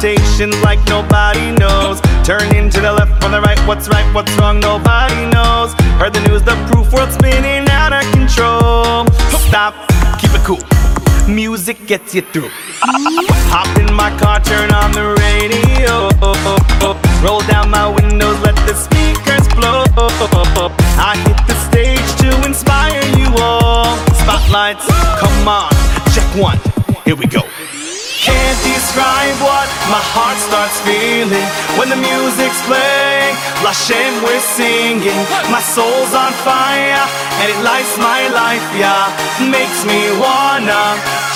directions like nobody knows. Turning to the left or the right, what's right, what's wrong, nobody knows. Heard the news, the proof, world spinning out of control. Stop, keep it cool. Music gets you through. Hop in my car, turn on the radio. Roll down my windows, let the speakers blow. I hit the stage to inspire you all. Spotlights, come on, check one, here we go. Describe what my heart starts feeling when the music's playing. Lashem, we're singing. My soul's on fire and it lights my life, yeah. Makes me wanna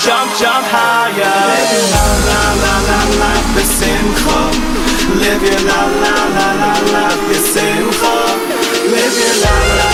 jump, jump higher. Live your la la la la life, the simcha. Live your la la la la life, the simcha. Live your la la la la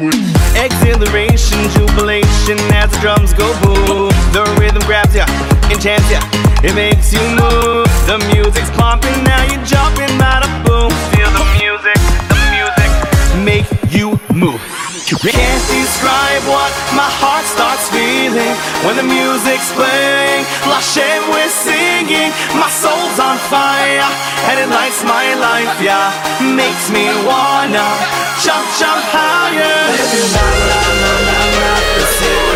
Exhilaration, jubilation as the drums go boom. The rhythm grabs ya, intense ya, it makes you move. The music's pumping, now you're jumping, bada boom. Feel the music, the music make you move. Can't describe what my heart starts feeling when the music's playing. Lashem, we're singing. My soul's on fire and it lights my life, yeah. Makes me wanna jump, jump higher. Living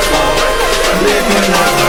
forward. Living la.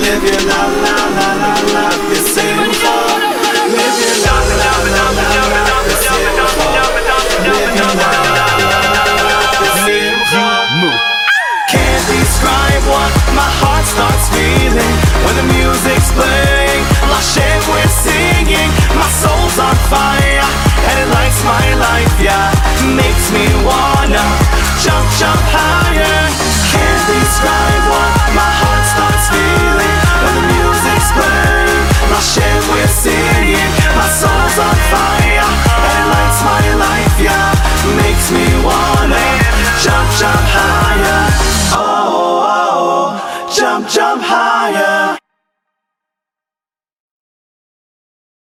Live your la la la la life. You say up higher.